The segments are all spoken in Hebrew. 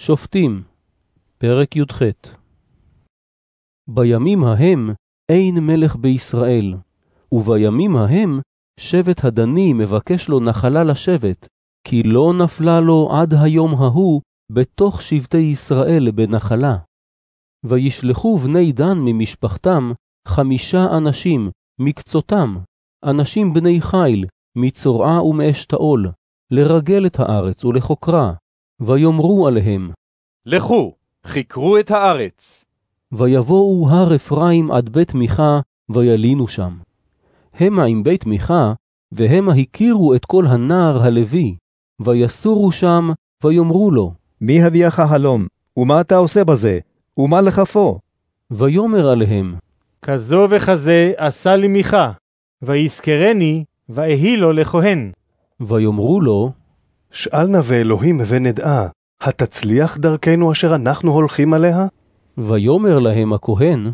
שופטים, פרק י"ח בימים ההם אין מלך בישראל, ובימים ההם שבט הדני מבקש לו נחלה לשבת, כי לא נפלה לו עד היום ההוא בתוך שבטי ישראל בנחלה. וישלחו בני דן ממשפחתם חמישה אנשים, מקצותם, אנשים בני חיל, מצורעה ומאשתאול, לרגל את הארץ ולחוקרה, ויאמרו עליהם, לכו, חקרו את הארץ. ויבואו הר אפרים עד בית מיכה, וילינו שם. המה עם בית מיכה, והמה הכירו את כל הנער הלוי, ויסורו שם, ויאמרו לו, מי הביאך הלום? ומה אתה עושה בזה? ומה לכפו? ויאמר עליהם, כזו וכזה עשה לי מיכה, ויזכרני, ואהי לו לכהן. ויאמרו לו, שאל נא ואלוהים ונדעה, התצליח דרכנו אשר אנחנו הולכים עליה? ויאמר להם הכהן,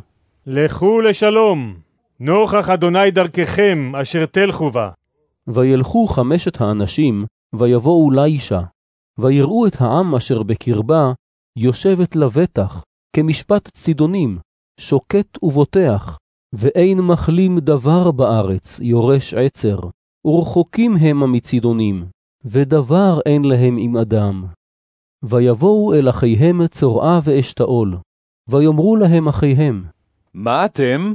לכו לשלום, נוכח אדוני דרככם אשר תלכו בה. וילכו חמשת האנשים, ויבואו לישה, ויראו את העם אשר בקרבה, יושבת לבטח, כמשפט צידונים, שוקט ובוטח, ואין מחלים דבר בארץ, יורש עצר, ורחוקים המה מצידונים, ודבר אין להם עם אדם. ויבואו אל אחיהם צורעה ואשתאול, ויאמרו להם אחיהם, מה אתם?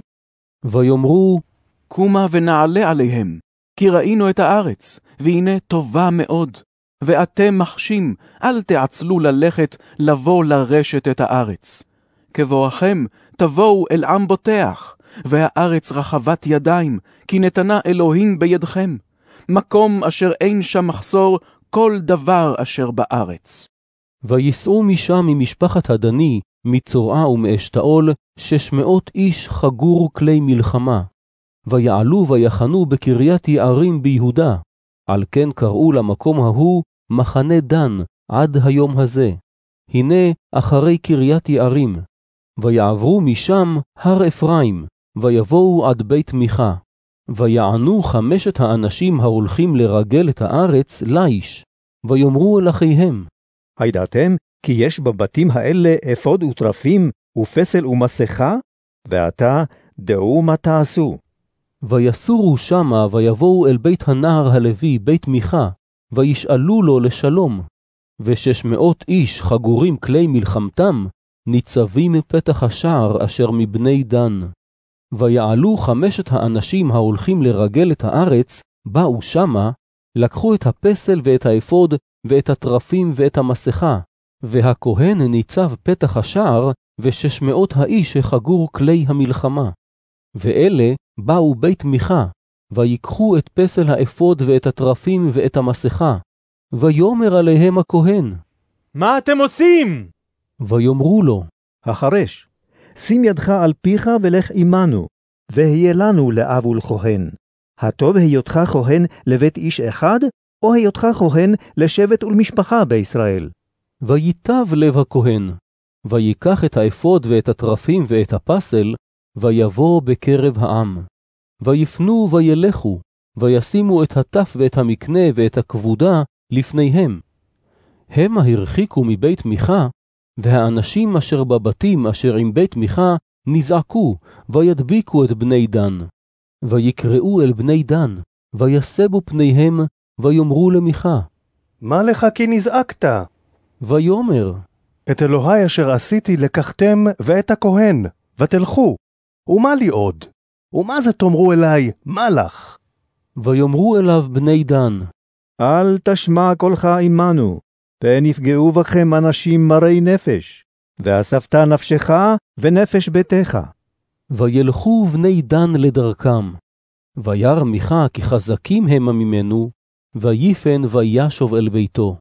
ויאמרו, קומה ונעלה עליהם, כי ראינו את הארץ, והנה טובה מאוד. ואתם מחשים, אל תעצלו ללכת לבוא לרשת את הארץ. כבואכם, תבואו אל עם בוטח, והארץ רחבת ידיים, כי נתנה אלוהים בידכם. מקום אשר אין שם מחסור, כל דבר אשר בארץ. וייסעו משם ממשפחת הדני, מצורעה ומאשתאול, שש מאות איש חגור כלי מלחמה. ויעלו ויחנו בקריית יערים ביהודה, על כן קראו למקום ההוא מחנה דן עד היום הזה. הנה אחרי קריית יערים. ויעברו משם הר אפרים, ויבואו עד בית מיכה. ויענו חמשת האנשים ההולכים לרגל את הארץ ליש, ויאמרו אל אחיהם, הידעתם כי יש בבתים האלה אפוד וטרפים, ופסל ומסכה? ועתה דעו מה תעשו. ויסורו שמה, ויבואו אל בית הנער הלוי, בית מיכה, וישאלו לו לשלום. ושש מאות איש חגורים כלי מלחמתם, ניצבים מפתח השער אשר מבני דן. ויעלו חמשת האנשים ההולכים לרגל את הארץ, באו שמה, לקחו את הפסל ואת האפוד, ואת הטרפים ואת המסכה, והכהן ניצב פתח השער, ושש מאות האיש החגור כלי המלחמה. ואלה באו בית מיכה, ויקחו את פסל האפוד ואת התרפים ואת המסכה, ויאמר עליהם הכהן. מה אתם עושים? ויאמרו לו, החרש, שים ידך על פיך ולך עמנו, והיה לנו לאב ולכהן. הטוב היותך כהן לבית איש אחד, או היותך כהן לשבט ולמשפחה בישראל. ויטב לב הכהן, ויקח את האפוד ואת התרפים ואת הפסל, ויבוא בקרב העם. ויפנו וילכו, וישימו את הטף ואת המקנה ואת הכבודה לפניהם. המה הרחיקו מבית מיכה, והאנשים אשר בבתים אשר עם בית מיכה נזעקו, וידביקו את בני דן. ויקראו אל בני דן, ויסבו פניהם, ויאמרו למיכה. מה לך כי נזעקת? ויאמר, את אלוהי אשר עשיתי לקחתם ואת הכהן, ותלכו. ומה לי עוד? ומה זה תאמרו אלי, מה לך? ויאמרו אליו בני דן, אל תשמע קולך עמנו, פן יפגעו בכם אנשים מרי נפש, ואספת נפשך ונפש ביתך. וילכו בני דן לדרכם. וירא מיכה כי חזקים המה ממנו, ויפן וישוב אל ביתו.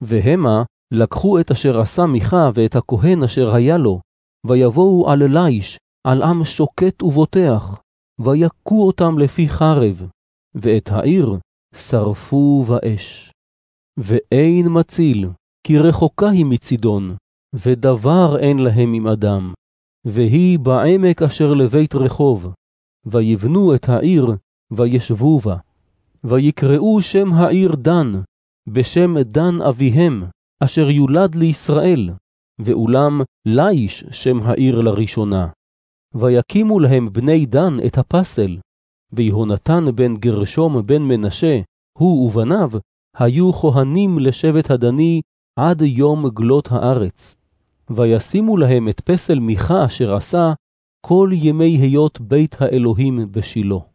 והמה לקחו את אשר עשה מיכה ואת הכהן אשר היה לו, ויבואו על ליש, על עם שוקט ובוטח, ויכו אותם לפי חרב, ואת העיר שרפו באש. ואין מציל, כי רחוקה היא מצידון, ודבר אין להם עם אדם. והיא בעמק אשר לבית רחוב, ויבנו את העיר, וישבו בה. ויקראו שם העיר דן, בשם דן אביהם, אשר יולד לישראל, ואולם ליש שם העיר לראשונה. ויקימו להם בני דן את הפסל, ויהונתן בן גרשום בן מנשה, הוא ובניו, היו כהנים לשבט הדני עד יום גלות הארץ. וישימו להם את פסל מיכה אשר עשה כל ימי היות בית האלוהים בשילה.